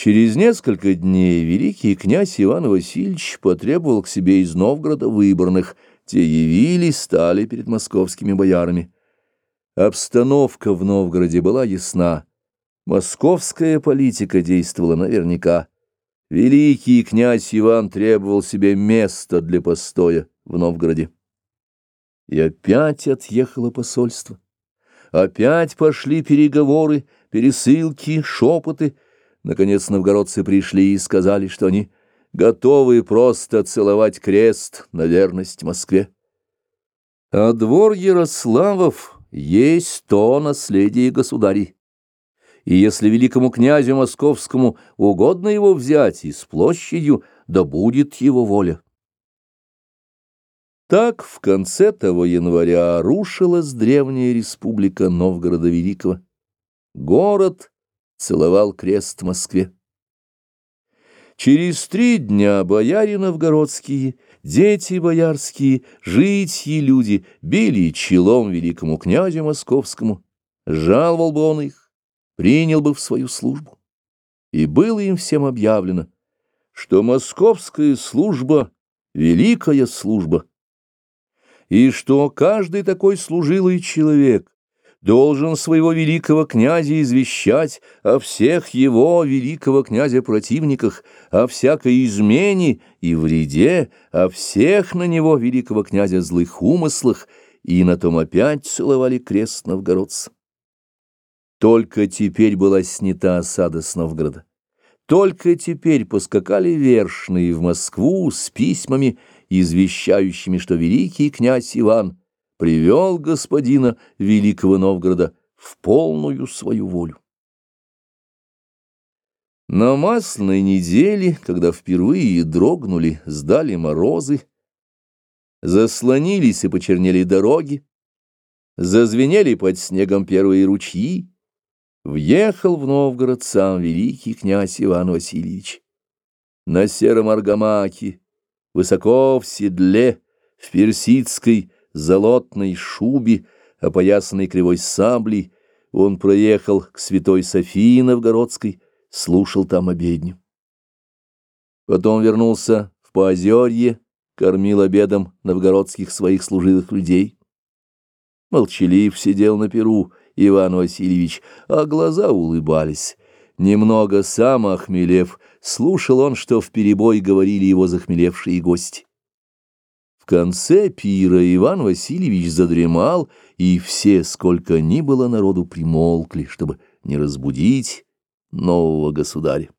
Через несколько дней великий князь Иван Васильевич потребовал к себе из Новгорода выборных. Те явились, стали перед московскими боярами. Обстановка в Новгороде была ясна. Московская политика действовала наверняка. Великий князь Иван требовал себе места для постоя в Новгороде. И опять отъехало посольство. Опять пошли переговоры, пересылки, шепоты — Наконец новгородцы пришли и сказали, что они готовы просто целовать крест на верность Москве. А двор Ярославов есть то наследие государей. И если великому князю московскому угодно его взять и с площадью, да будет его воля. Так в конце того января рушилась древняя республика Новгорода Великого. Город целовал крест в Москве. Через три дня бояре новгородские, дети боярские, житьи люди били челом великому князю московскому, жаловал бы он их, принял бы в свою службу. И было им всем объявлено, что московская служба — великая служба, и что каждый такой служилый человек, должен своего великого князя извещать о всех его великого князя противниках, о всякой измене и вреде, о всех на него великого князя злых умыслах, и на том опять целовали крест новгородца. Только теперь была снята осада с Новгорода. Только теперь поскакали вершные в Москву с письмами, извещающими, что великий князь Иван — привел господина Великого Новгорода в полную свою волю. На масляной неделе, когда впервые дрогнули, сдали морозы, заслонились и почернели дороги, зазвенели под снегом первые ручьи, въехал в Новгород сам великий князь Иван Васильевич. На сером аргамаке, высоко в седле, в персидской, золотной шубе, опоясанной кривой саблей, он проехал к святой Софии Новгородской, слушал там обедню. Потом вернулся в Поозерье, кормил обедом новгородских своих служилых людей. Молчалив сидел на перу Иван Васильевич, а глаза улыбались. Немного сам охмелев, слушал он, что в перебой говорили его захмелевшие гости конце пира Иван Васильевич задремал, и все, сколько ни было народу, примолкли, чтобы не разбудить нового государя.